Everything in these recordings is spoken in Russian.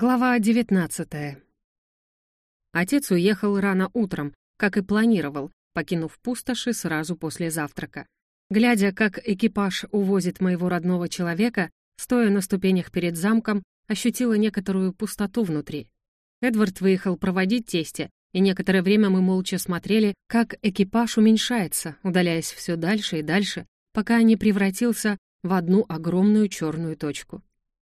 Глава 19 Отец уехал рано утром, как и планировал, покинув пустоши сразу после завтрака. Глядя, как экипаж увозит моего родного человека, стоя на ступенях перед замком, ощутила некоторую пустоту внутри. Эдвард выехал проводить тестя, и некоторое время мы молча смотрели, как экипаж уменьшается, удаляясь все дальше и дальше, пока не превратился в одну огромную черную точку.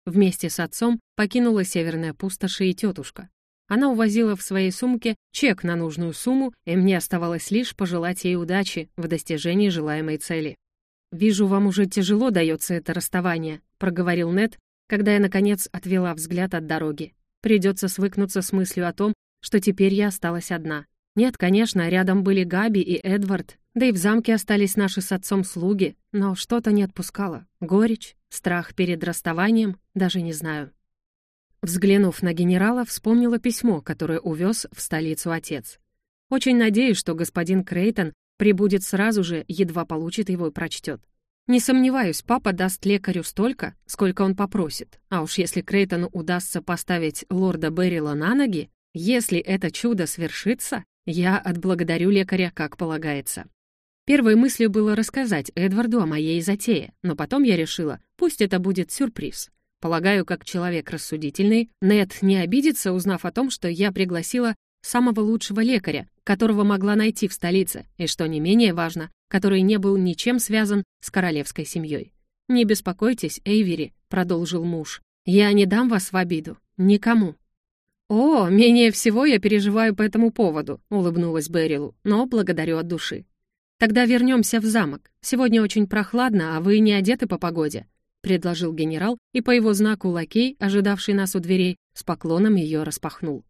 Вместе с отцом покинула северная пустошь и тетушка. Она увозила в своей сумке чек на нужную сумму, и мне оставалось лишь пожелать ей удачи в достижении желаемой цели. «Вижу, вам уже тяжело дается это расставание», — проговорил Нед, когда я, наконец, отвела взгляд от дороги. Придется свыкнуться с мыслью о том, что теперь я осталась одна. Нет, конечно, рядом были Габи и Эдвард, да и в замке остались наши с отцом слуги, но что-то не отпускало. Горечь, страх перед расставанием, даже не знаю. Взглянув на генерала, вспомнила письмо, которое увез в столицу отец. Очень надеюсь, что господин Крейтон прибудет сразу же, едва получит его и прочтет. Не сомневаюсь, папа даст лекарю столько, сколько он попросит. А уж если Крейтону удастся поставить лорда Беррила на ноги, если это чудо свершится, я отблагодарю лекаря, как полагается. Первой мыслью было рассказать Эдварду о моей затее, но потом я решила, пусть это будет сюрприз. Полагаю, как человек рассудительный, Нед не обидится, узнав о том, что я пригласила самого лучшего лекаря, которого могла найти в столице, и, что не менее важно, который не был ничем связан с королевской семьей. «Не беспокойтесь, Эйвери», — продолжил муж. «Я не дам вас в обиду. Никому». «О, менее всего я переживаю по этому поводу», — улыбнулась Берилу, «но благодарю от души. «Тогда вернемся в замок. Сегодня очень прохладно, а вы не одеты по погоде», — предложил генерал, и по его знаку лакей, ожидавший нас у дверей, с поклоном ее распахнул.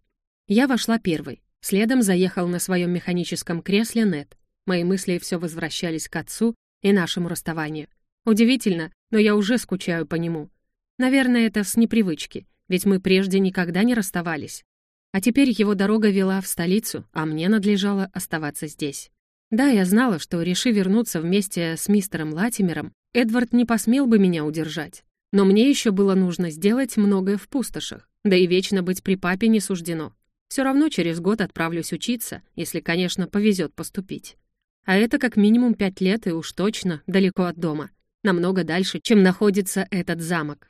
Я вошла первой. Следом заехал на своем механическом кресле Нет. Мои мысли все возвращались к отцу и нашему расставанию. Удивительно, но я уже скучаю по нему. Наверное, это с непривычки, ведь мы прежде никогда не расставались. А теперь его дорога вела в столицу, а мне надлежало оставаться здесь. Да, я знала, что, решив вернуться вместе с мистером Латимером, Эдвард не посмел бы меня удержать. Но мне еще было нужно сделать многое в пустошах, да и вечно быть при папе не суждено. Все равно через год отправлюсь учиться, если, конечно, повезет поступить. А это как минимум пять лет и уж точно далеко от дома, намного дальше, чем находится этот замок.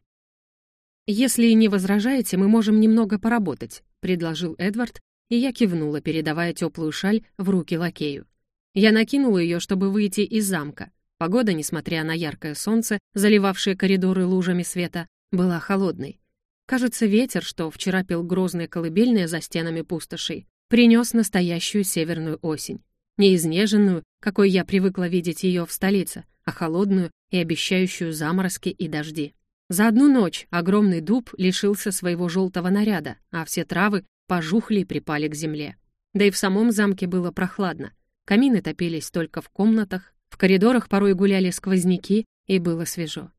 «Если не возражаете, мы можем немного поработать», — предложил Эдвард, и я кивнула, передавая теплую шаль в руки лакею. Я накинула ее, чтобы выйти из замка. Погода, несмотря на яркое солнце, заливавшее коридоры лужами света, была холодной. Кажется, ветер, что вчера пел грозные колыбельные за стенами пустошей, принес настоящую северную осень. Не изнеженную, какой я привыкла видеть ее в столице, а холодную и обещающую заморозки и дожди. За одну ночь огромный дуб лишился своего желтого наряда, а все травы пожухли и припали к земле. Да и в самом замке было прохладно. Камины топились только в комнатах, в коридорах порой гуляли сквозняки, и было свежо.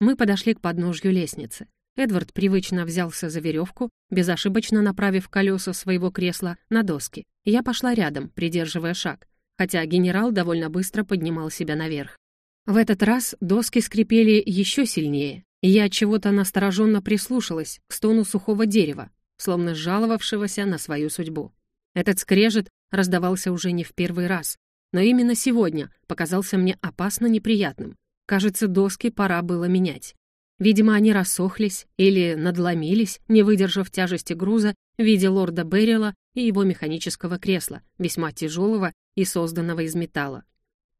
Мы подошли к подножью лестницы. Эдвард привычно взялся за веревку, безошибочно направив колеса своего кресла на доски. Я пошла рядом, придерживая шаг, хотя генерал довольно быстро поднимал себя наверх. В этот раз доски скрипели еще сильнее, и я от чего-то настороженно прислушалась к стону сухого дерева, словно жаловавшегося на свою судьбу. Этот скрежет раздавался уже не в первый раз, но именно сегодня показался мне опасно неприятным. Кажется, доски пора было менять. Видимо, они рассохлись или надломились, не выдержав тяжести груза в виде лорда Беррила и его механического кресла, весьма тяжелого и созданного из металла.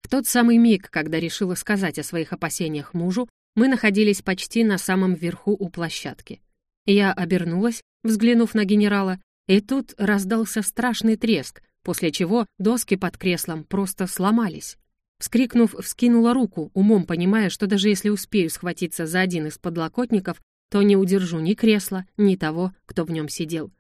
В тот самый миг, когда решила сказать о своих опасениях мужу, мы находились почти на самом верху у площадки. Я обернулась, взглянув на генерала, и тут раздался страшный треск, после чего доски под креслом просто сломались. Вскрикнув, вскинула руку, умом понимая, что даже если успею схватиться за один из подлокотников, то не удержу ни кресла, ни того, кто в нем сидел.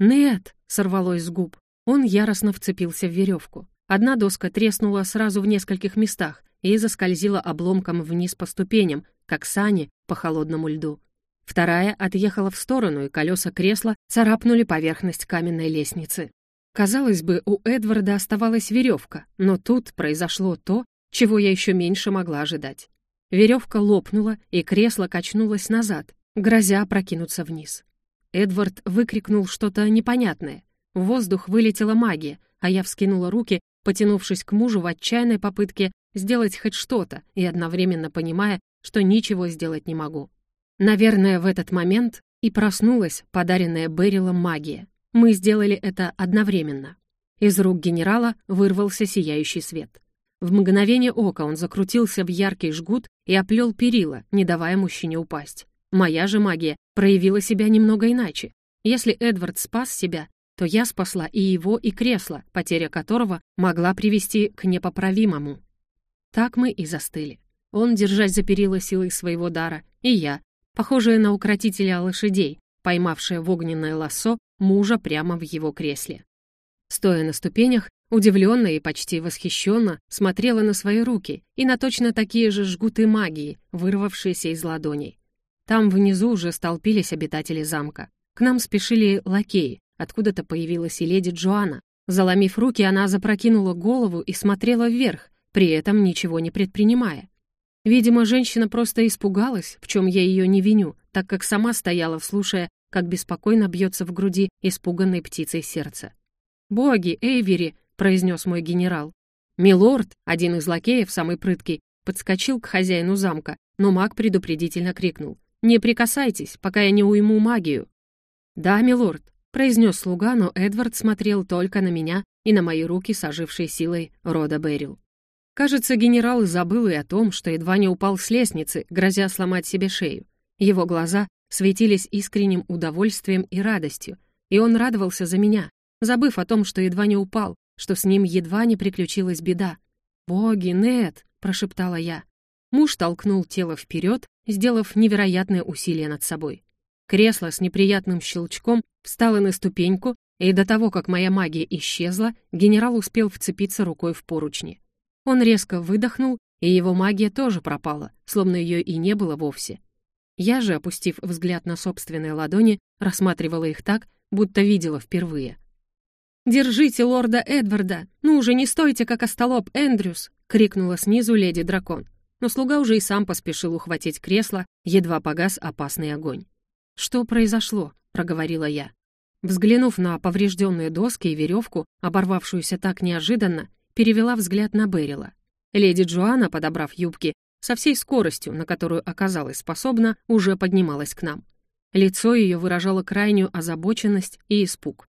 «Нет!» — сорвалось с губ. Он яростно вцепился в веревку. Одна доска треснула сразу в нескольких местах и заскользила обломком вниз по ступеням, как сани по холодному льду. Вторая отъехала в сторону, и колеса кресла царапнули поверхность каменной лестницы. Казалось бы, у Эдварда оставалась веревка, но тут произошло то, чего я еще меньше могла ожидать. Веревка лопнула, и кресло качнулось назад, грозя прокинуться вниз. Эдвард выкрикнул что-то непонятное. В воздух вылетела магия, а я вскинула руки, потянувшись к мужу в отчаянной попытке сделать хоть что-то и одновременно понимая, что ничего сделать не могу. Наверное, в этот момент и проснулась подаренная Берилом магия. Мы сделали это одновременно. Из рук генерала вырвался сияющий свет. В мгновение ока он закрутился в яркий жгут и оплел перила, не давая мужчине упасть. Моя же магия проявила себя немного иначе. Если Эдвард спас себя, то я спасла и его, и кресло, потеря которого могла привести к непоправимому. Так мы и застыли. Он, держась за перила силой своего дара, и я, похожая на укротителя лошадей, поймавшая в огненное лассо мужа прямо в его кресле. Стоя на ступенях, удивленно и почти восхищенно смотрела на свои руки и на точно такие же жгуты магии, вырвавшиеся из ладоней. Там внизу уже столпились обитатели замка. К нам спешили лакеи, откуда-то появилась и леди Джоанна. Заломив руки, она запрокинула голову и смотрела вверх, при этом ничего не предпринимая. Видимо, женщина просто испугалась, в чем я ее не виню, так как сама стояла, вслушая, как беспокойно бьется в груди испуганной птицей сердце. «Боги, Эйвери!» — произнес мой генерал. «Милорд!» — один из лакеев, самый прыткий, подскочил к хозяину замка, но маг предупредительно крикнул. «Не прикасайтесь, пока я не уйму магию». «Да, милорд», — произнес слуга, но Эдвард смотрел только на меня и на мои руки, сожившие силой рода Берил. Кажется, генерал забыл и о том, что едва не упал с лестницы, грозя сломать себе шею. Его глаза светились искренним удовольствием и радостью, и он радовался за меня, забыв о том, что едва не упал, что с ним едва не приключилась беда. «Боги, Нет!» — прошептала я. Муж толкнул тело вперед, сделав невероятное усилие над собой. Кресло с неприятным щелчком встало на ступеньку, и до того, как моя магия исчезла, генерал успел вцепиться рукой в поручни. Он резко выдохнул, и его магия тоже пропала, словно ее и не было вовсе. Я же, опустив взгляд на собственные ладони, рассматривала их так, будто видела впервые. «Держите лорда Эдварда! Ну уже не стойте, как остолоп, Эндрюс!» — крикнула снизу леди-дракон. Но слуга уже и сам поспешил ухватить кресло, едва погас опасный огонь. «Что произошло?» — проговорила я. Взглянув на поврежденные доски и веревку, оборвавшуюся так неожиданно, перевела взгляд на Берила. Леди Джоанна, подобрав юбки, со всей скоростью, на которую оказалась способна, уже поднималась к нам. Лицо ее выражало крайнюю озабоченность и испуг.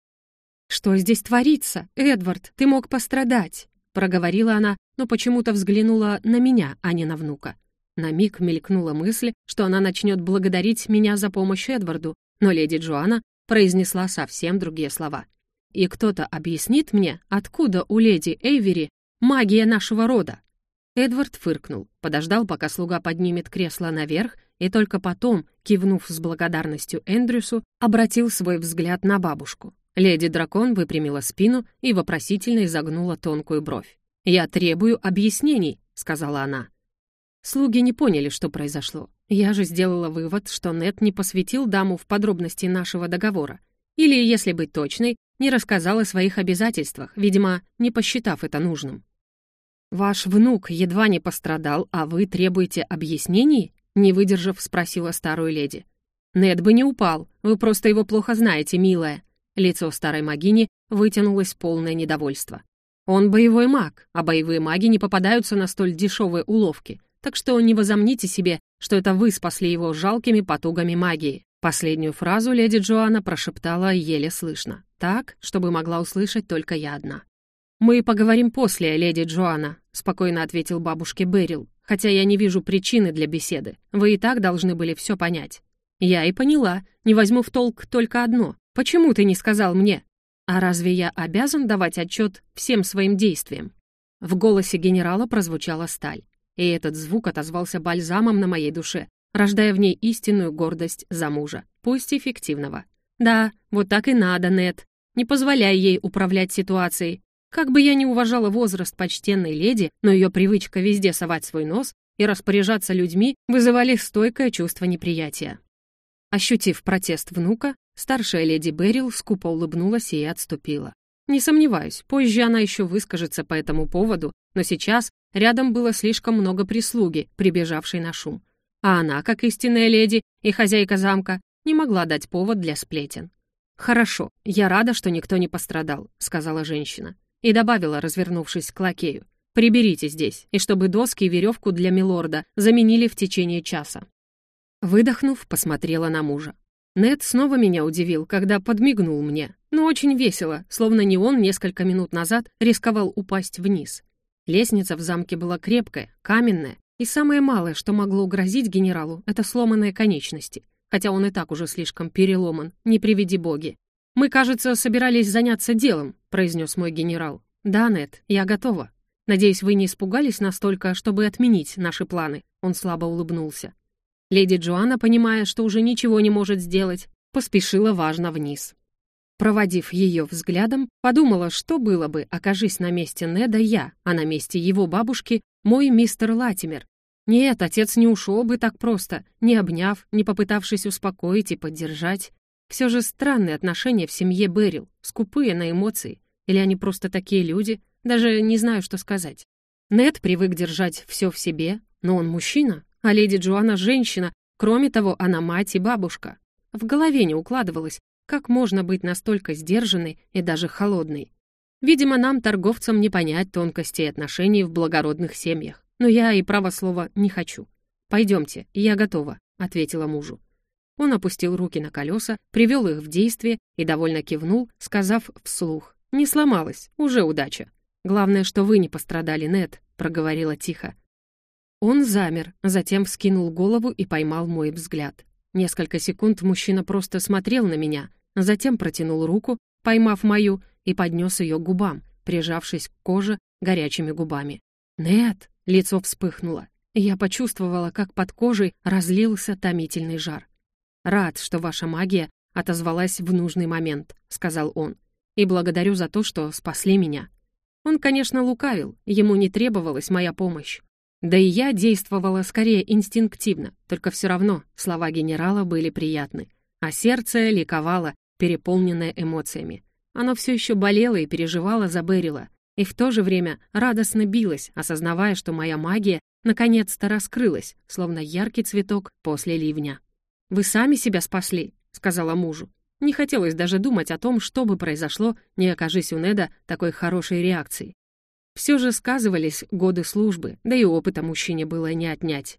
«Что здесь творится? Эдвард, ты мог пострадать!» проговорила она, но почему-то взглянула на меня, а не на внука. На миг мелькнула мысль, что она начнет благодарить меня за помощь Эдварду, но леди Джоанна произнесла совсем другие слова. «И кто-то объяснит мне, откуда у леди Эйвери магия нашего рода?» Эдвард фыркнул, подождал, пока слуга поднимет кресло наверх, и только потом, кивнув с благодарностью Эндрюсу, обратил свой взгляд на бабушку. Леди-дракон выпрямила спину и вопросительно изогнула тонкую бровь. «Я требую объяснений», — сказала она. Слуги не поняли, что произошло. Я же сделала вывод, что Нет не посвятил даму в подробности нашего договора. Или, если быть точной, не рассказал о своих обязательствах, видимо, не посчитав это нужным. «Ваш внук едва не пострадал, а вы требуете объяснений?» Не выдержав, спросила старую леди. «Нед бы не упал, вы просто его плохо знаете, милая», Лицо старой магини вытянулось полное недовольство. Он боевой маг, а боевые маги не попадаются на столь дешевые уловки, так что не возомните себе, что это вы спасли его жалкими потугами магии. Последнюю фразу леди Джоанна прошептала еле слышно, так, чтобы могла услышать только я одна. «Мы поговорим после, леди Джоанна», — спокойно ответил бабушке Берил, «хотя я не вижу причины для беседы. Вы и так должны были все понять». «Я и поняла. Не возьму в толк только одно. Почему ты не сказал мне? А разве я обязан давать отчет всем своим действиям?» В голосе генерала прозвучала сталь, и этот звук отозвался бальзамом на моей душе, рождая в ней истинную гордость за мужа, пусть эффективного. «Да, вот так и надо, Нет. Не позволяй ей управлять ситуацией. Как бы я ни уважала возраст почтенной леди, но ее привычка везде совать свой нос и распоряжаться людьми вызывали стойкое чувство неприятия. Ощутив протест внука, Старшая леди Берил скупо улыбнулась и отступила. Не сомневаюсь, позже она еще выскажется по этому поводу, но сейчас рядом было слишком много прислуги, прибежавшей на шум. А она, как истинная леди и хозяйка замка, не могла дать повод для сплетен. «Хорошо, я рада, что никто не пострадал», — сказала женщина. И добавила, развернувшись к лакею. «Приберите здесь, и чтобы доски и веревку для милорда заменили в течение часа». Выдохнув, посмотрела на мужа. Нед снова меня удивил, когда подмигнул мне, но очень весело, словно не он несколько минут назад рисковал упасть вниз. Лестница в замке была крепкая, каменная, и самое малое, что могло угрозить генералу, это сломанные конечности, хотя он и так уже слишком переломан, не приведи боги. «Мы, кажется, собирались заняться делом», — произнес мой генерал. «Да, Нет, я готова. Надеюсь, вы не испугались настолько, чтобы отменить наши планы», — он слабо улыбнулся. Леди Джоанна, понимая, что уже ничего не может сделать, поспешила важно вниз. Проводив ее взглядом, подумала, что было бы, окажись на месте Неда я, а на месте его бабушки мой мистер Латимер. Нет, отец не ушел бы так просто, не обняв, не попытавшись успокоить и поддержать. Все же странные отношения в семье Берил, скупые на эмоции. Или они просто такие люди, даже не знаю, что сказать. Нед привык держать все в себе, но он мужчина, а леди Джоанна — женщина, кроме того, она мать и бабушка. В голове не укладывалось, как можно быть настолько сдержанной и даже холодной. Видимо, нам, торговцам, не понять тонкостей отношений в благородных семьях. Но я и право слова не хочу. «Пойдемте, я готова», — ответила мужу. Он опустил руки на колеса, привел их в действие и довольно кивнул, сказав вслух. «Не сломалась, уже удача. Главное, что вы не пострадали, Нет, проговорила тихо. Он замер, затем вскинул голову и поймал мой взгляд. Несколько секунд мужчина просто смотрел на меня, затем протянул руку, поймав мою, и поднес ее к губам, прижавшись к коже горячими губами. «Нет!» — лицо вспыхнуло. Я почувствовала, как под кожей разлился томительный жар. «Рад, что ваша магия отозвалась в нужный момент», — сказал он. «И благодарю за то, что спасли меня». Он, конечно, лукавил, ему не требовалась моя помощь. Да и я действовала скорее инстинктивно, только все равно слова генерала были приятны, а сердце ликовало, переполненное эмоциями. Оно все еще болело и переживало за Берила, и в то же время радостно билось, осознавая, что моя магия наконец-то раскрылась, словно яркий цветок после ливня. «Вы сами себя спасли», — сказала мужу. Не хотелось даже думать о том, что бы произошло, не окажись у Неда такой хорошей реакции. Все же сказывались годы службы, да и опыта мужчине было не отнять.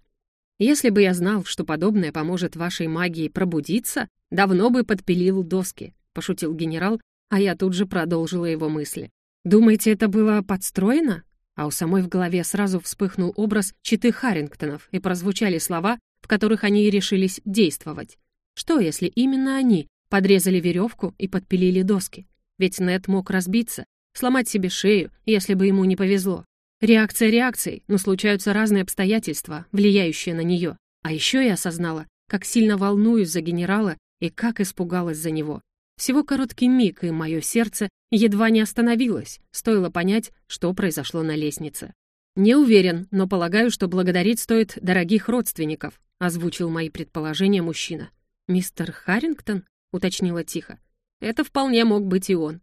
Если бы я знал, что подобное поможет вашей магии пробудиться, давно бы подпилил доски, пошутил генерал, а я тут же продолжила его мысли. Думаете, это было подстроено? А у самой в голове сразу вспыхнул образ читы Харрингтонов, и прозвучали слова, в которых они и решились действовать. Что, если именно они подрезали веревку и подпилили доски? Ведь Нет мог разбиться, сломать себе шею, если бы ему не повезло. Реакция реакцией, но случаются разные обстоятельства, влияющие на нее. А еще я осознала, как сильно волнуюсь за генерала и как испугалась за него. Всего короткий миг, и мое сердце едва не остановилось, стоило понять, что произошло на лестнице. «Не уверен, но полагаю, что благодарить стоит дорогих родственников», озвучил мои предположения мужчина. «Мистер Харрингтон?» — уточнила тихо. «Это вполне мог быть и он.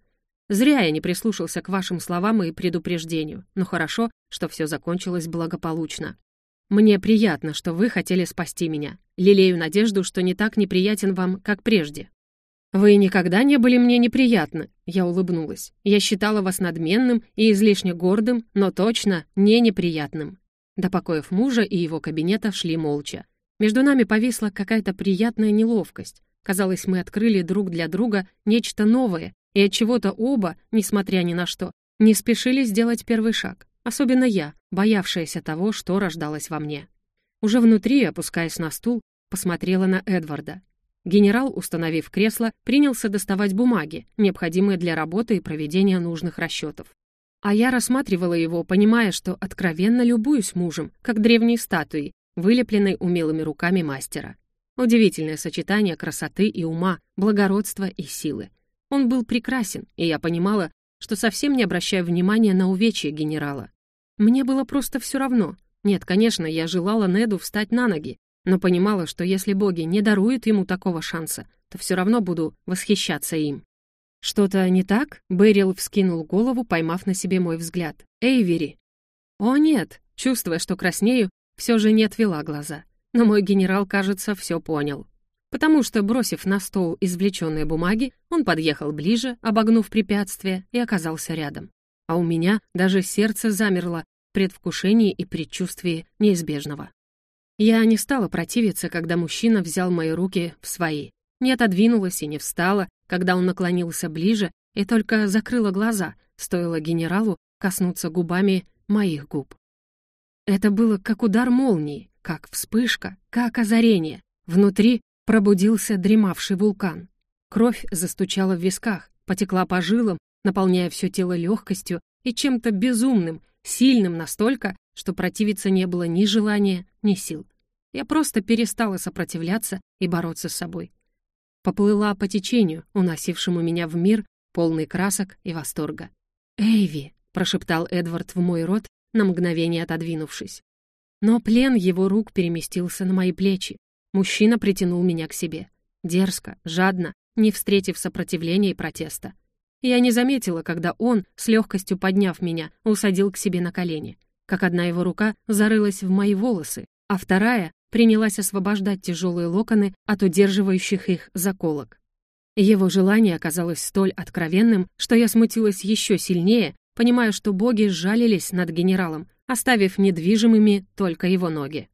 Зря я не прислушался к вашим словам и предупреждению, но хорошо, что все закончилось благополучно. Мне приятно, что вы хотели спасти меня. Лелею надежду, что не так неприятен вам, как прежде. Вы никогда не были мне неприятны, я улыбнулась. Я считала вас надменным и излишне гордым, но точно не неприятным. До покоев мужа и его кабинета шли молча. Между нами повисла какая-то приятная неловкость. Казалось, мы открыли друг для друга нечто новое, и от чего-то оба, несмотря ни на что, не спешили сделать первый шаг. Особенно я, боявшаяся того, что рождалось во мне. Уже внутри, опускаясь на стул, посмотрела на Эдварда. Генерал, установив кресло, принялся доставать бумаги, необходимые для работы и проведения нужных расчетов. А я рассматривала его, понимая, что откровенно любуюсь мужем, как древней статуей, вылепленной умелыми руками мастера. Удивительное сочетание красоты и ума, благородства и силы. Он был прекрасен, и я понимала, что совсем не обращаю внимания на увечья генерала. Мне было просто все равно. Нет, конечно, я желала Неду встать на ноги, но понимала, что если боги не даруют ему такого шанса, то все равно буду восхищаться им. «Что-то не так?» — Берил вскинул голову, поймав на себе мой взгляд. «Эйвери!» «О, нет!» — чувствуя, что краснею, все же не отвела глаза. Но мой генерал, кажется, все понял. потому что, бросив на стол извлеченные бумаги, он подъехал ближе, обогнув препятствие, и оказался рядом. А у меня даже сердце замерло в предвкушении и предчувствии неизбежного. Я не стала противиться, когда мужчина взял мои руки в свои, не отодвинулась и не встала, когда он наклонился ближе, и только закрыла глаза, стоило генералу коснуться губами моих губ. Это было как удар молнии, как вспышка, как озарение. Внутри пробудился дремавший вулкан. Кровь застучала в висках, потекла по жилам, наполняя все тело легкостью и чем-то безумным, сильным настолько, что противиться не было ни желания, ни сил. Я просто перестала сопротивляться и бороться с собой. Поплыла по течению, уносившему меня в мир, полный красок и восторга. «Эйви!» — прошептал Эдвард в мой рот, на мгновение отодвинувшись. Но плен его рук переместился на мои плечи. Мужчина притянул меня к себе. Дерзко, жадно, не встретив сопротивления и протеста. Я не заметила, когда он, с легкостью подняв меня, усадил к себе на колени, как одна его рука зарылась в мои волосы, а вторая принялась освобождать тяжелые локоны от удерживающих их заколок. Его желание оказалось столь откровенным, что я смутилась еще сильнее, понимая, что боги сжалились над генералом, оставив недвижимыми только его ноги.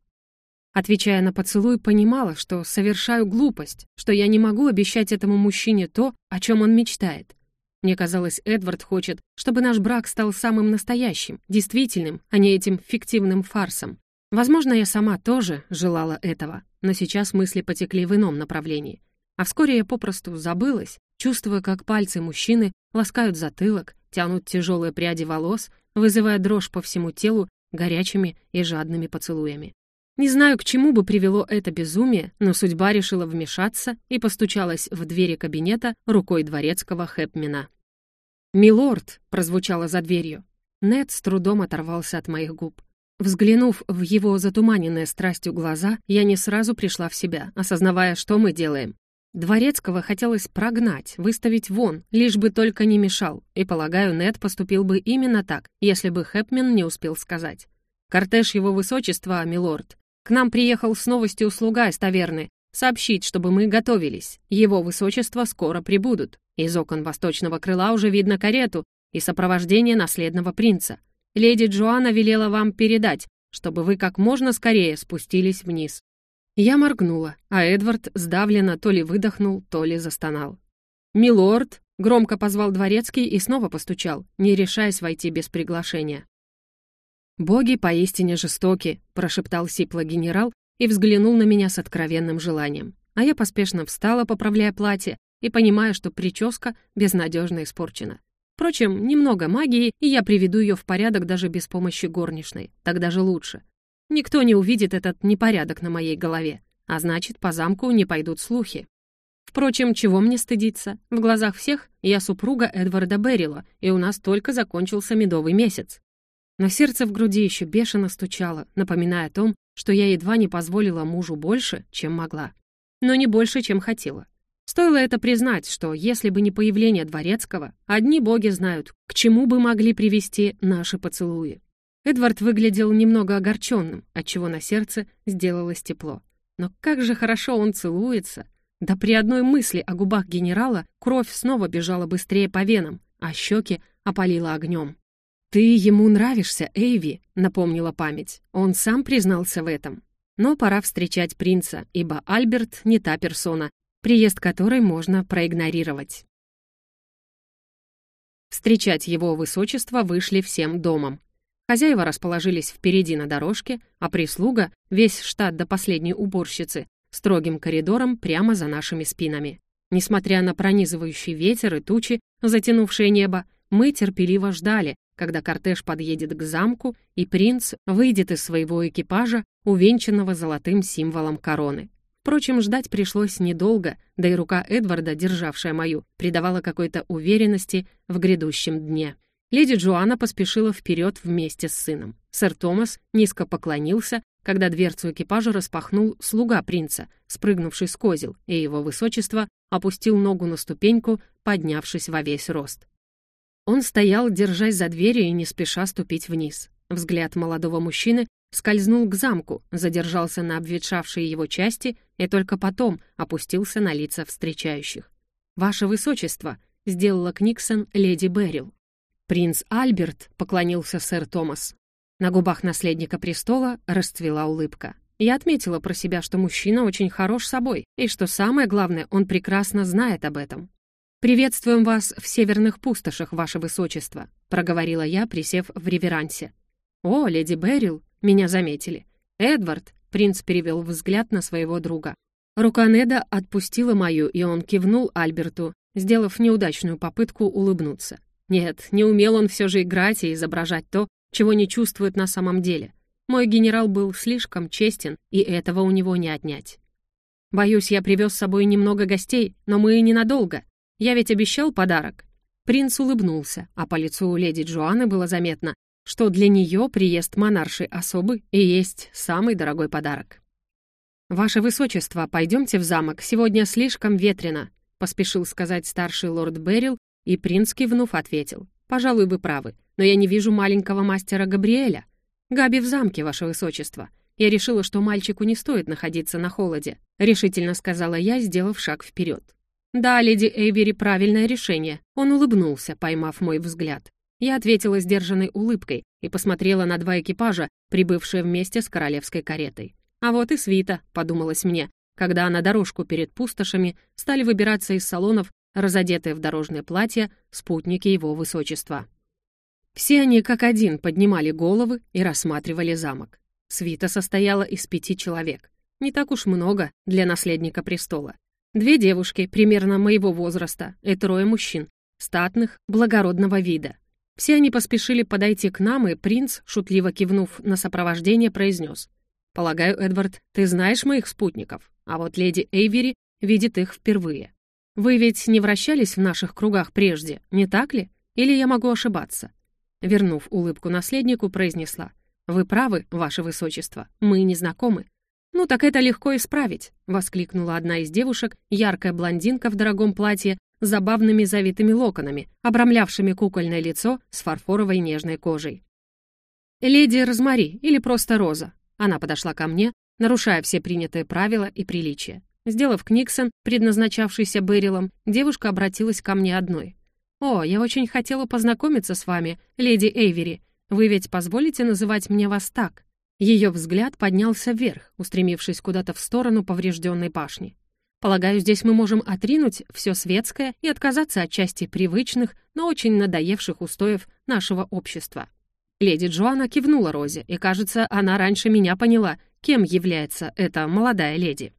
Отвечая на поцелуй, понимала, что совершаю глупость, что я не могу обещать этому мужчине то, о чем он мечтает. Мне казалось, Эдвард хочет, чтобы наш брак стал самым настоящим, действительным, а не этим фиктивным фарсом. Возможно, я сама тоже желала этого, но сейчас мысли потекли в ином направлении. А вскоре я попросту забылась, чувствуя, как пальцы мужчины ласкают затылок, тянут тяжелые пряди волос, вызывая дрожь по всему телу горячими и жадными поцелуями. Не знаю, к чему бы привело это безумие, но судьба решила вмешаться и постучалась в двери кабинета рукой дворецкого Хэпмена. «Милорд!» — прозвучало за дверью. Нед с трудом оторвался от моих губ. Взглянув в его затуманенные страстью глаза, я не сразу пришла в себя, осознавая, что мы делаем. Дворецкого хотелось прогнать, выставить вон, лишь бы только не мешал, и, полагаю, Нед поступил бы именно так, если бы Хэпмен не успел сказать. «Кортеж его высочества, милорд. К нам приехал с новостью слуга из таверны, сообщить, чтобы мы готовились. Его высочество скоро прибудут. Из окон восточного крыла уже видно карету и сопровождение наследного принца. Леди Джоанна велела вам передать, чтобы вы как можно скорее спустились вниз». Я моргнула, а Эдвард сдавленно то ли выдохнул, то ли застонал. «Милорд!» — громко позвал дворецкий и снова постучал, не решаясь войти без приглашения. «Боги поистине жестоки», — прошептал сипло генерал и взглянул на меня с откровенным желанием. А я поспешно встала, поправляя платье, и понимая, что прическа безнадежно испорчена. Впрочем, немного магии, и я приведу ее в порядок даже без помощи горничной. Так даже лучше. Никто не увидит этот непорядок на моей голове, а значит, по замку не пойдут слухи. Впрочем, чего мне стыдиться? В глазах всех я супруга Эдварда Беррила, и у нас только закончился медовый месяц. Но сердце в груди еще бешено стучало, напоминая о том, что я едва не позволила мужу больше, чем могла. Но не больше, чем хотела. Стоило это признать, что если бы не появление Дворецкого, одни боги знают, к чему бы могли привести наши поцелуи. Эдвард выглядел немного огорченным, отчего на сердце сделалось тепло. Но как же хорошо он целуется! Да при одной мысли о губах генерала кровь снова бежала быстрее по венам, а щеки опалила огнем. «Ты ему нравишься, Эйви», — напомнила память. Он сам признался в этом. Но пора встречать принца, ибо Альберт не та персона, приезд которой можно проигнорировать. Встречать его высочество вышли всем домом. Хозяева расположились впереди на дорожке, а прислуга, весь штат до последней уборщицы, строгим коридором прямо за нашими спинами. Несмотря на пронизывающий ветер и тучи, затянувшие небо, мы терпеливо ждали, когда кортеж подъедет к замку, и принц выйдет из своего экипажа, увенчанного золотым символом короны. Впрочем, ждать пришлось недолго, да и рука Эдварда, державшая мою, придавала какой-то уверенности в грядущем дне. Леди Джоанна поспешила вперед вместе с сыном. Сэр Томас низко поклонился, когда дверцу экипажа распахнул слуга принца, спрыгнувший с козел, и его высочество опустил ногу на ступеньку, поднявшись во весь рост. Он стоял, держась за дверью и не спеша ступить вниз. Взгляд молодого мужчины скользнул к замку, задержался на обветшавшей его части и только потом опустился на лица встречающих. «Ваше Высочество», — сделала Книксон леди Беррил. «Принц Альберт», — поклонился сэр Томас. На губах наследника престола расцвела улыбка. Я отметила про себя, что мужчина очень хорош собой, и что самое главное, он прекрасно знает об этом. «Приветствуем вас в северных пустошах, ваше высочество», — проговорила я, присев в реверансе. «О, леди Беррил, меня заметили. Эдвард», — принц перевел взгляд на своего друга. Рука Неда отпустила мою, и он кивнул Альберту, сделав неудачную попытку улыбнуться. Нет, не умел он все же играть и изображать то, чего не чувствует на самом деле. Мой генерал был слишком честен, и этого у него не отнять. Боюсь, я привез с собой немного гостей, но мы ненадолго. Я ведь обещал подарок. Принц улыбнулся, а по лицу у леди Джоанны было заметно, что для нее приезд монаршей особы и есть самый дорогой подарок. «Ваше Высочество, пойдемте в замок, сегодня слишком ветрено», поспешил сказать старший лорд Беррил, и принц, кивнув, ответил. «Пожалуй, вы правы, но я не вижу маленького мастера Габриэля. Габи в замке, ваше высочество. Я решила, что мальчику не стоит находиться на холоде», решительно сказала я, сделав шаг вперед. «Да, леди Эйвери, правильное решение». Он улыбнулся, поймав мой взгляд. Я ответила сдержанной улыбкой и посмотрела на два экипажа, прибывшие вместе с королевской каретой. А вот и свита, подумалось мне, когда на дорожку перед пустошами стали выбираться из салонов разодетые в дорожное платье спутники его высочества. Все они как один поднимали головы и рассматривали замок. Свита состояла из пяти человек. Не так уж много для наследника престола. Две девушки примерно моего возраста и трое мужчин, статных, благородного вида. Все они поспешили подойти к нам, и принц, шутливо кивнув на сопровождение, произнес. «Полагаю, Эдвард, ты знаешь моих спутников, а вот леди Эйвери видит их впервые. Вы ведь не вращались в наших кругах прежде, не так ли? Или я могу ошибаться?» Вернув улыбку наследнику, произнесла. «Вы правы, ваше высочество, мы не знакомы». «Ну так это легко исправить», — воскликнула одна из девушек, яркая блондинка в дорогом платье с забавными завитыми локонами, обрамлявшими кукольное лицо с фарфоровой нежной кожей. «Леди Розмари или просто Роза». Она подошла ко мне, нарушая все принятые правила и приличия. Сделав Книксон, предназначавшийся Берилом, девушка обратилась ко мне одной. «О, я очень хотела познакомиться с вами, леди Эйвери. Вы ведь позволите называть мне вас так?» Ее взгляд поднялся вверх, устремившись куда-то в сторону поврежденной башни. «Полагаю, здесь мы можем отринуть все светское и отказаться от части привычных, но очень надоевших устоев нашего общества». Леди Джоанна кивнула Розе, и, кажется, она раньше меня поняла, кем является эта молодая леди.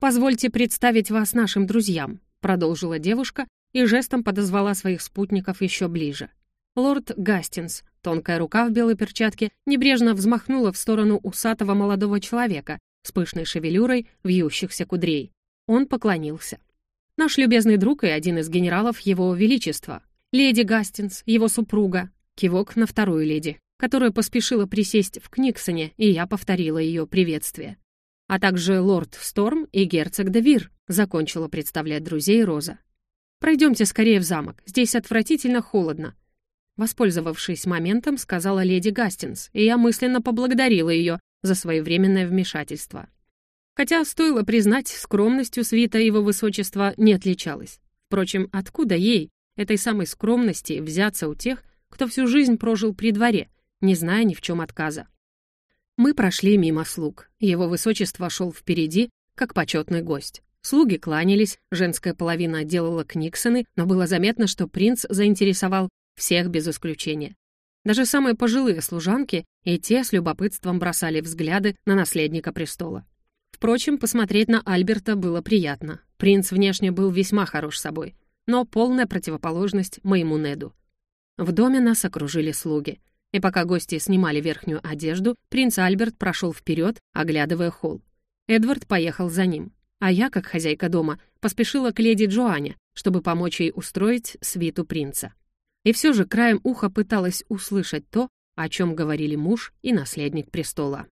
«Позвольте представить вас нашим друзьям», — продолжила девушка и жестом подозвала своих спутников еще ближе. Лорд Гастинс, тонкая рука в белой перчатке, небрежно взмахнула в сторону усатого молодого человека с пышной шевелюрой вьющихся кудрей. Он поклонился. «Наш любезный друг и один из генералов Его Величества, леди Гастинс, его супруга», кивок на вторую леди, которая поспешила присесть в Книксоне, и я повторила ее приветствие а также лорд Сторм и герцог Девир», — закончила представлять друзей Роза. «Пройдемте скорее в замок, здесь отвратительно холодно». Воспользовавшись моментом, сказала леди Гастинс, и я мысленно поблагодарила ее за своевременное вмешательство. Хотя, стоило признать, скромностью свита его высочества не отличалась. Впрочем, откуда ей, этой самой скромности, взяться у тех, кто всю жизнь прожил при дворе, не зная ни в чем отказа? Мы прошли мимо слуг. Его высочество шел впереди, как почетный гость. Слуги кланялись, женская половина делала книксоны, но было заметно, что принц заинтересовал всех без исключения. Даже самые пожилые служанки и те с любопытством бросали взгляды на наследника престола. Впрочем, посмотреть на Альберта было приятно. Принц внешне был весьма хорош собой, но полная противоположность моему Неду. В доме нас окружили слуги. И пока гости снимали верхнюю одежду, принц Альберт прошел вперед, оглядывая холл. Эдвард поехал за ним. А я, как хозяйка дома, поспешила к леди Джоанне, чтобы помочь ей устроить свиту принца. И все же краем уха пыталась услышать то, о чем говорили муж и наследник престола.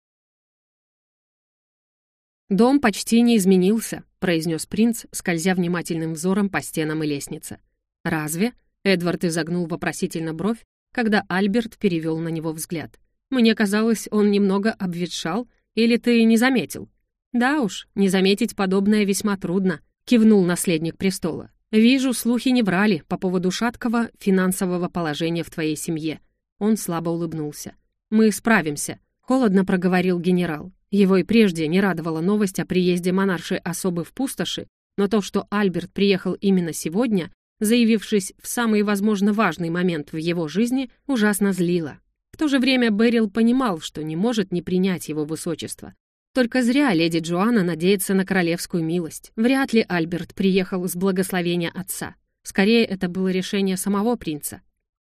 «Дом почти не изменился», — произнес принц, скользя внимательным взором по стенам и лестнице. «Разве?» — Эдвард изогнул вопросительно бровь, когда Альберт перевел на него взгляд. Мне казалось, он немного обветшал, или ты не заметил?» «Да уж, не заметить подобное весьма трудно», — кивнул наследник престола. «Вижу, слухи не брали по поводу шаткого финансового положения в твоей семье». Он слабо улыбнулся. «Мы справимся», — холодно проговорил генерал. Его и прежде не радовала новость о приезде монарши особы в пустоши, но то, что Альберт приехал именно сегодня, заявившись в самый, возможно, важный момент в его жизни, ужасно злило. В то же время Берил понимал, что не может не принять его высочество. Только зря леди Джоанна надеется на королевскую милость. Вряд ли Альберт приехал с благословения отца. Скорее, это было решение самого принца.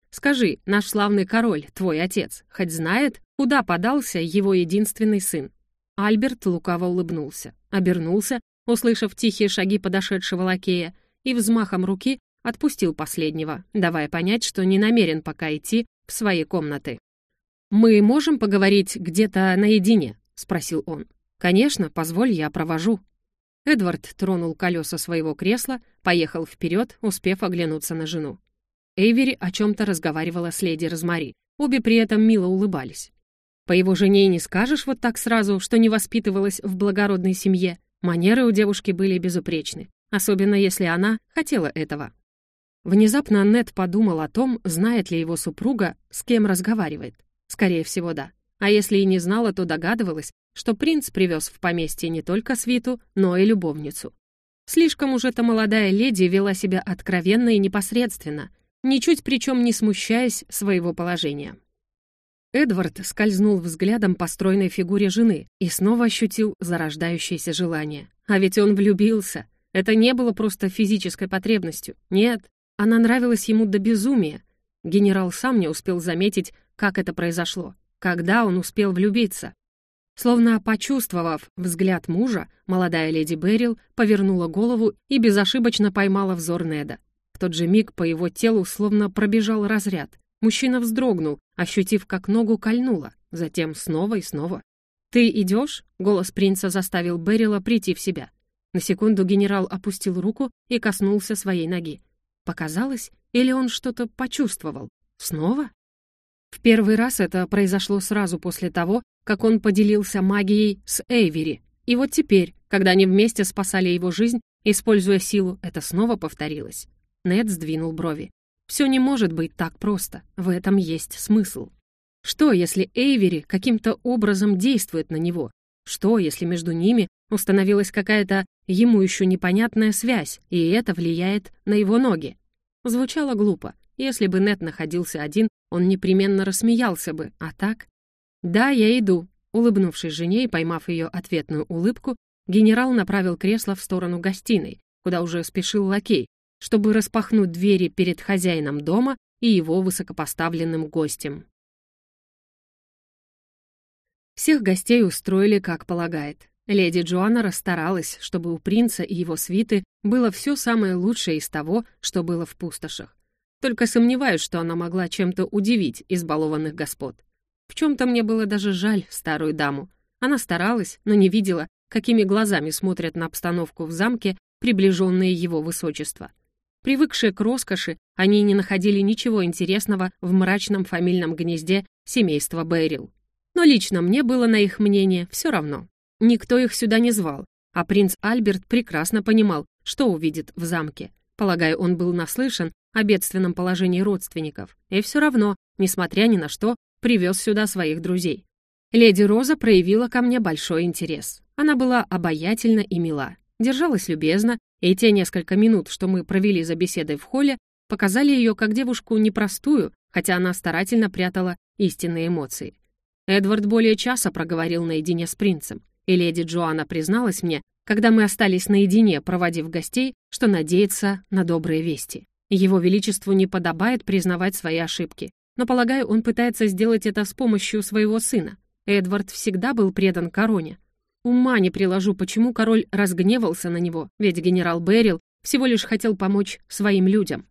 «Скажи, наш славный король, твой отец, хоть знает, куда подался его единственный сын?» Альберт лукаво улыбнулся, обернулся, услышав тихие шаги подошедшего лакея, и взмахом руки отпустил последнего, давая понять, что не намерен пока идти в свои комнаты. «Мы можем поговорить где-то наедине?» — спросил он. «Конечно, позволь, я провожу». Эдвард тронул колеса своего кресла, поехал вперед, успев оглянуться на жену. Эйвери о чем-то разговаривала с леди Розмари. Обе при этом мило улыбались. По его жене не скажешь вот так сразу, что не воспитывалась в благородной семье. Манеры у девушки были безупречны, особенно если она хотела этого. Внезапно Аннет подумал о том, знает ли его супруга, с кем разговаривает. Скорее всего, да. А если и не знала, то догадывалась, что принц привез в поместье не только свиту, но и любовницу. Слишком уж эта молодая леди вела себя откровенно и непосредственно, ничуть причем не смущаясь своего положения. Эдвард скользнул взглядом по стройной фигуре жены и снова ощутил зарождающееся желание. А ведь он влюбился. Это не было просто физической потребностью. Нет, она нравилась ему до безумия. Генерал сам не успел заметить, как это произошло, когда он успел влюбиться. Словно почувствовав взгляд мужа, молодая леди Берил повернула голову и безошибочно поймала взор Неда. В тот же миг по его телу словно пробежал разряд. Мужчина вздрогнул, ощутив, как ногу кольнуло, затем снова и снова. «Ты идешь?» — голос принца заставил Берила прийти в себя. На секунду генерал опустил руку и коснулся своей ноги. Показалось, или он что-то почувствовал? Снова? В первый раз это произошло сразу после того, как он поделился магией с Эйвери. И вот теперь, когда они вместе спасали его жизнь, используя силу, это снова повторилось. Нед сдвинул брови. Все не может быть так просто, в этом есть смысл. Что, если Эйвери каким-то образом действует на него? Что, если между ними установилась какая-то ему еще непонятная связь, и это влияет на его ноги? Звучало глупо. Если бы Нет находился один, он непременно рассмеялся бы, а так... «Да, я иду», — улыбнувшись жене и поймав ее ответную улыбку, генерал направил кресло в сторону гостиной, куда уже спешил лакей, чтобы распахнуть двери перед хозяином дома и его высокопоставленным гостем. Всех гостей устроили как полагает. Леди Джоанна расстаралась, чтобы у принца и его свиты было все самое лучшее из того, что было в пустошах. Только сомневаюсь, что она могла чем-то удивить избалованных господ. В чем-то мне было даже жаль старую даму. Она старалась, но не видела, какими глазами смотрят на обстановку в замке приближенные его высочества. Привыкшие к роскоши, они не находили ничего интересного в мрачном фамильном гнезде семейства Бэрил. Но лично мне было на их мнение все равно. Никто их сюда не звал, а принц Альберт прекрасно понимал, что увидит в замке. Полагаю, он был наслышан о бедственном положении родственников, и все равно, несмотря ни на что, привез сюда своих друзей. Леди Роза проявила ко мне большой интерес. Она была обаятельна и мила, держалась любезно и те несколько минут, что мы провели за беседой в холле, показали ее как девушку непростую, хотя она старательно прятала истинные эмоции. Эдвард более часа проговорил наедине с принцем, и леди Джоанна призналась мне, когда мы остались наедине, проводив гостей, что надеется на добрые вести. Его Величеству не подобает признавать свои ошибки, но, полагаю, он пытается сделать это с помощью своего сына. Эдвард всегда был предан короне, Ума не приложу, почему король разгневался на него, ведь генерал Берил всего лишь хотел помочь своим людям.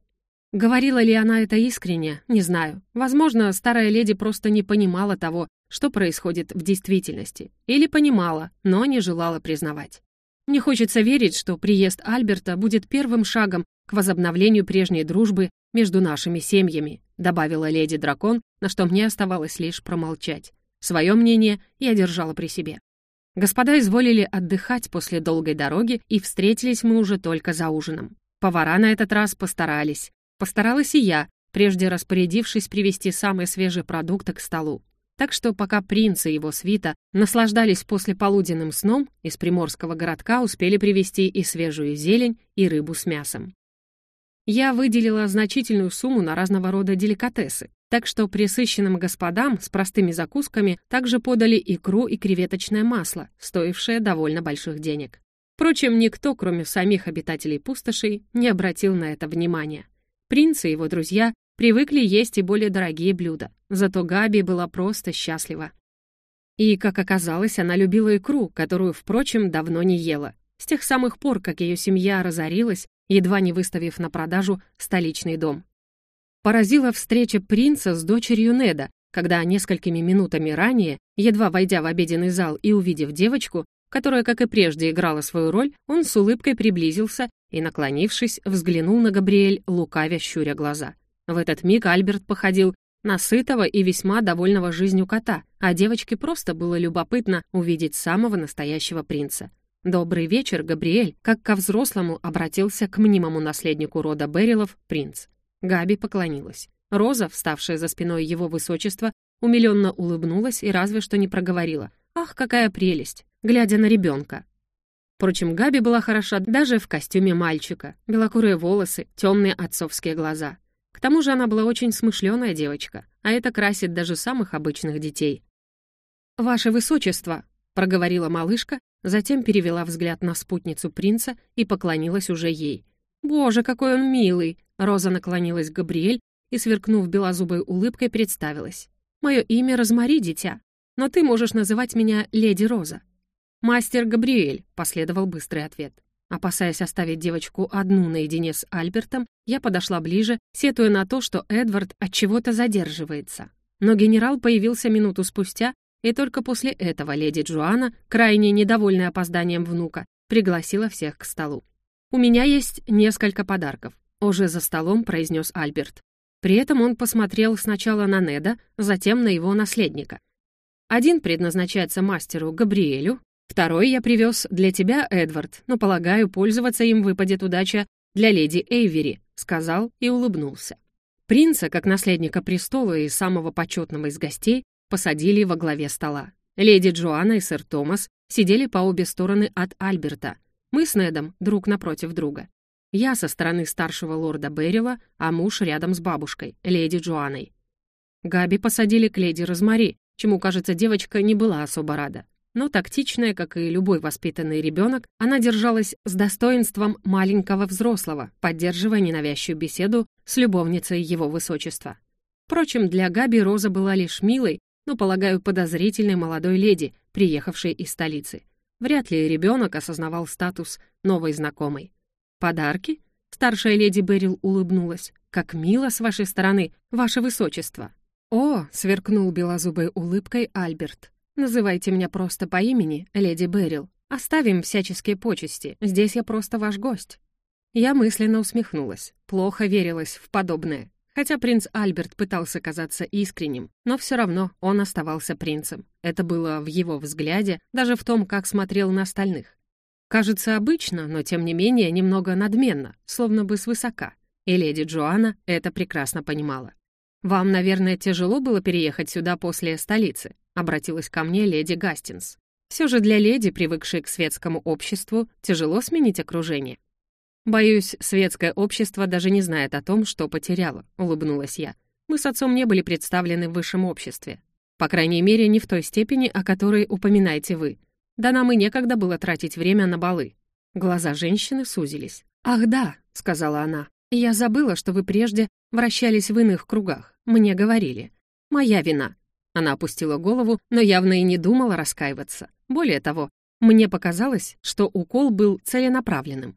Говорила ли она это искренне, не знаю. Возможно, старая леди просто не понимала того, что происходит в действительности. Или понимала, но не желала признавать. Мне хочется верить, что приезд Альберта будет первым шагом к возобновлению прежней дружбы между нашими семьями. добавила леди Дракон, на что мне оставалось лишь промолчать. Свое мнение я держала при себе. Господа изволили отдыхать после долгой дороги, и встретились мы уже только за ужином. Повара на этот раз постарались. Постаралась и я, прежде распорядившись привезти самые свежие продукты к столу. Так что пока принц и его свита наслаждались послеполуденным сном, из приморского городка успели привезти и свежую зелень, и рыбу с мясом. Я выделила значительную сумму на разного рода деликатесы, так что присыщенным господам с простыми закусками также подали икру и креветочное масло, стоившее довольно больших денег. Впрочем, никто, кроме самих обитателей пустошей, не обратил на это внимания. Принц и его друзья привыкли есть и более дорогие блюда, зато Габи была просто счастлива. И, как оказалось, она любила икру, которую, впрочем, давно не ела. С тех самых пор, как ее семья разорилась, едва не выставив на продажу столичный дом. Поразила встреча принца с дочерью Неда, когда несколькими минутами ранее, едва войдя в обеденный зал и увидев девочку, которая, как и прежде, играла свою роль, он с улыбкой приблизился и, наклонившись, взглянул на Габриэль, лукавя щуря глаза. В этот миг Альберт походил на сытого и весьма довольного жизнью кота, а девочке просто было любопытно увидеть самого настоящего принца. «Добрый вечер, Габриэль», как ко взрослому обратился к мнимому наследнику рода Берилов принц. Габи поклонилась. Роза, вставшая за спиной его высочества, умиленно улыбнулась и разве что не проговорила. «Ах, какая прелесть!» глядя на ребенка. Впрочем, Габи была хороша даже в костюме мальчика. Белокурые волосы, темные отцовские глаза. К тому же она была очень смышленая девочка, а это красит даже самых обычных детей. «Ваше высочество», — проговорила малышка, затем перевела взгляд на спутницу принца и поклонилась уже ей. «Боже, какой он милый!» Роза наклонилась к Габриэль и, сверкнув белозубой улыбкой, представилась. «Мое имя Розмари, дитя, но ты можешь называть меня Леди Роза». «Мастер Габриэль», — последовал быстрый ответ. Опасаясь оставить девочку одну наедине с Альбертом, я подошла ближе, сетуя на то, что Эдвард от чего-то задерживается. Но генерал появился минуту спустя и только после этого леди Джоанна, крайне недовольная опозданием внука, пригласила всех к столу. «У меня есть несколько подарков», — уже за столом произнес Альберт. При этом он посмотрел сначала на Неда, затем на его наследника. Один предназначается мастеру Габриэлю, второй я привез для тебя, Эдвард, но, полагаю, пользоваться им выпадет удача для леди Эйвери», — сказал и улыбнулся. Принца, как наследника престола и самого почетного из гостей, посадили во главе стола. Леди Джоанна и сэр Томас сидели по обе стороны от Альберта. Мы с Недом друг напротив друга. Я со стороны старшего лорда Беррила, а муж рядом с бабушкой, леди Джоанной. Габи посадили к леди Розмари, чему, кажется, девочка не была особо рада. Но тактичная, как и любой воспитанный ребенок, она держалась с достоинством маленького взрослого, поддерживая ненавязчивую беседу с любовницей его высочества. Впрочем, для Габи Роза была лишь милой, но, полагаю, подозрительной молодой леди, приехавшей из столицы. Вряд ли ребенок осознавал статус новой знакомой. «Подарки?» — старшая леди Берил улыбнулась. «Как мило с вашей стороны, ваше высочество!» «О!» — сверкнул белозубой улыбкой Альберт. «Называйте меня просто по имени, леди Берил. Оставим всяческие почести, здесь я просто ваш гость». Я мысленно усмехнулась. Плохо верилась в подобное. Хотя принц Альберт пытался казаться искренним, но все равно он оставался принцем. Это было в его взгляде, даже в том, как смотрел на остальных. Кажется обычно, но тем не менее немного надменно, словно бы свысока. И леди Джоанна это прекрасно понимала. «Вам, наверное, тяжело было переехать сюда после столицы?» — обратилась ко мне леди Гастинс. Все же для леди, привыкшей к светскому обществу, тяжело сменить окружение. «Боюсь, светское общество даже не знает о том, что потеряло», — улыбнулась я. «Мы с отцом не были представлены в высшем обществе. По крайней мере, не в той степени, о которой упоминаете вы. Да нам и некогда было тратить время на балы». Глаза женщины сузились. «Ах да», — сказала она, — «я забыла, что вы прежде вращались в иных кругах. Мне говорили. Моя вина». Она опустила голову, но явно и не думала раскаиваться. Более того, мне показалось, что укол был целенаправленным.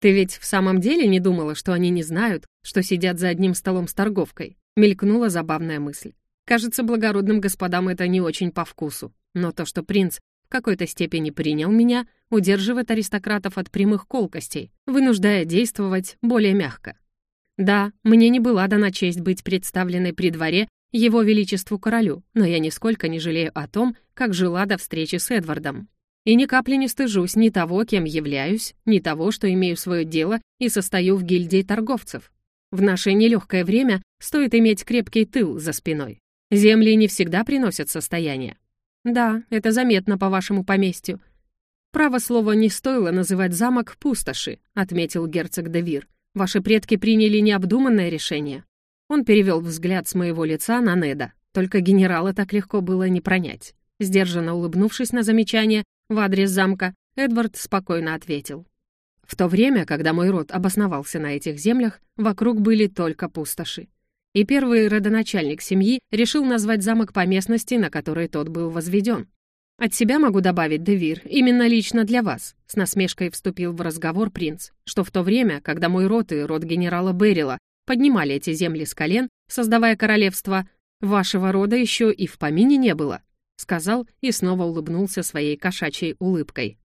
«Ты ведь в самом деле не думала, что они не знают, что сидят за одним столом с торговкой?» Мелькнула забавная мысль. Кажется, благородным господам это не очень по вкусу. Но то, что принц в какой-то степени принял меня, удерживает аристократов от прямых колкостей, вынуждая действовать более мягко. Да, мне не была дана честь быть представленной при дворе его величеству королю, но я нисколько не жалею о том, как жила до встречи с Эдвардом. И ни капли не стыжусь ни того, кем являюсь, ни того, что имею свое дело и состою в гильдии торговцев. В наше нелегкое время стоит иметь крепкий тыл за спиной. Земли не всегда приносят состояние. Да, это заметно по вашему поместью. Право слово не стоило называть замок пустоши, отметил герцог Девир. Ваши предки приняли необдуманное решение. Он перевел взгляд с моего лица на Неда. Только генерала так легко было не пронять. Сдержанно улыбнувшись на замечание в адрес замка, Эдвард спокойно ответил. В то время, когда мой род обосновался на этих землях, вокруг были только пустоши. И первый родоначальник семьи решил назвать замок по местности, на которой тот был возведен. «От себя могу добавить, Девир, именно лично для вас», с насмешкой вступил в разговор принц, что в то время, когда мой род и род генерала Берила поднимали эти земли с колен, создавая королевство, вашего рода еще и в помине не было», сказал и снова улыбнулся своей кошачьей улыбкой.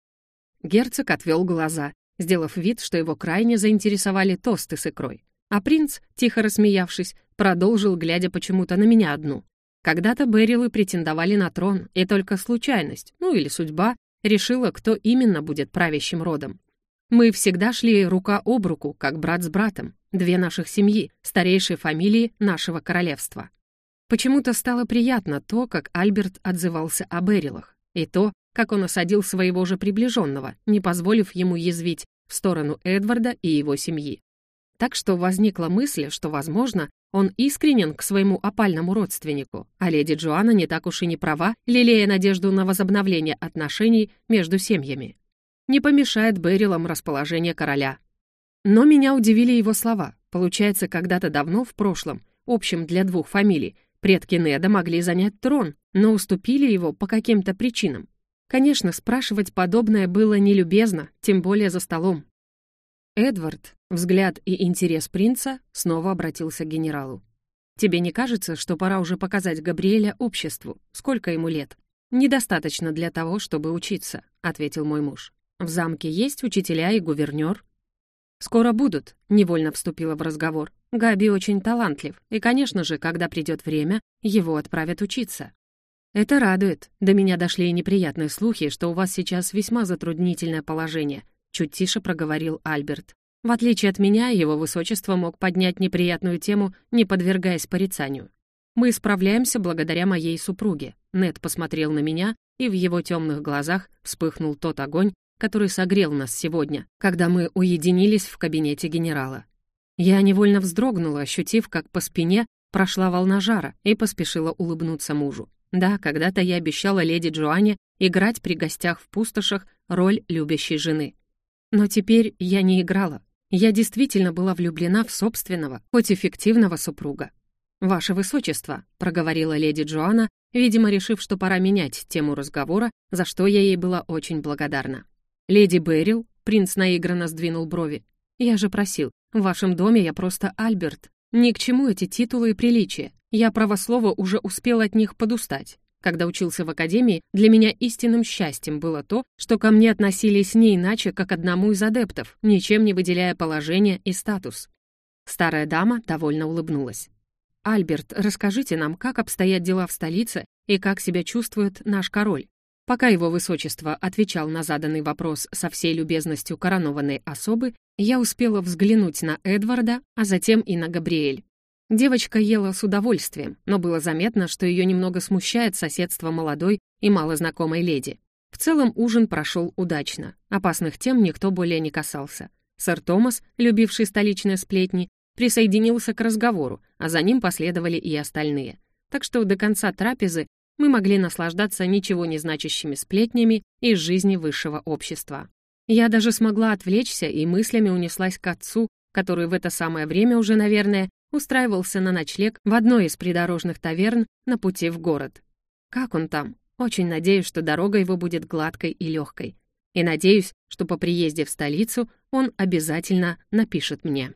Герцог отвел глаза, сделав вид, что его крайне заинтересовали тосты с икрой. А принц, тихо рассмеявшись, продолжил, глядя почему-то на меня одну. Когда-то Берилы претендовали на трон, и только случайность, ну или судьба, решила, кто именно будет правящим родом. Мы всегда шли рука об руку, как брат с братом, две наших семьи, старейшие фамилии нашего королевства. Почему-то стало приятно то, как Альберт отзывался о Берилах, и то, как он осадил своего же приближенного, не позволив ему язвить в сторону Эдварда и его семьи. Так что возникла мысль, что, возможно, он искренен к своему опальному родственнику, а леди Джоанна не так уж и не права, лелея надежду на возобновление отношений между семьями. Не помешает Берилам расположение короля. Но меня удивили его слова. Получается, когда-то давно, в прошлом, общем для двух фамилий, предки Неда могли занять трон, но уступили его по каким-то причинам. Конечно, спрашивать подобное было нелюбезно, тем более за столом. Эдвард, взгляд и интерес принца, снова обратился к генералу. «Тебе не кажется, что пора уже показать Габриэля обществу? Сколько ему лет?» «Недостаточно для того, чтобы учиться», — ответил мой муж. «В замке есть учителя и гувернер?» «Скоро будут», — невольно вступила в разговор. «Габи очень талантлив, и, конечно же, когда придет время, его отправят учиться». «Это радует. До меня дошли неприятные слухи, что у вас сейчас весьма затруднительное положение», чуть тише проговорил Альберт. В отличие от меня, его высочество мог поднять неприятную тему, не подвергаясь порицанию. Мы справляемся благодаря моей супруге. Нед посмотрел на меня, и в его темных глазах вспыхнул тот огонь, который согрел нас сегодня, когда мы уединились в кабинете генерала. Я невольно вздрогнула, ощутив, как по спине прошла волна жара, и поспешила улыбнуться мужу. Да, когда-то я обещала леди Джоанне играть при гостях в пустошах роль любящей жены. Но теперь я не играла. Я действительно была влюблена в собственного, хоть эффективного супруга. «Ваше Высочество», — проговорила леди Джоанна, видимо, решив, что пора менять тему разговора, за что я ей была очень благодарна. «Леди Берил», — принц наигранно сдвинул брови, «я же просил, в вашем доме я просто Альберт. Ни к чему эти титулы и приличия. Я, правослово, уже успел от них подустать. Когда учился в академии, для меня истинным счастьем было то, что ко мне относились не иначе, как одному из адептов, ничем не выделяя положение и статус. Старая дама довольно улыбнулась. «Альберт, расскажите нам, как обстоят дела в столице и как себя чувствует наш король?» Пока его высочество отвечал на заданный вопрос со всей любезностью коронованной особы, я успела взглянуть на Эдварда, а затем и на Габриэль. Девочка ела с удовольствием, но было заметно, что ее немного смущает соседство молодой и малознакомой леди. В целом ужин прошел удачно. Опасных тем никто более не касался. Сэр Томас, любивший столичные сплетни, присоединился к разговору, а за ним последовали и остальные. Так что до конца трапезы мы могли наслаждаться ничего не значащими сплетнями из жизни высшего общества. Я даже смогла отвлечься и мыслями унеслась к отцу, который в это самое время уже, наверное, устраивался на ночлег в одной из придорожных таверн на пути в город. Как он там? Очень надеюсь, что дорога его будет гладкой и легкой. И надеюсь, что по приезде в столицу он обязательно напишет мне.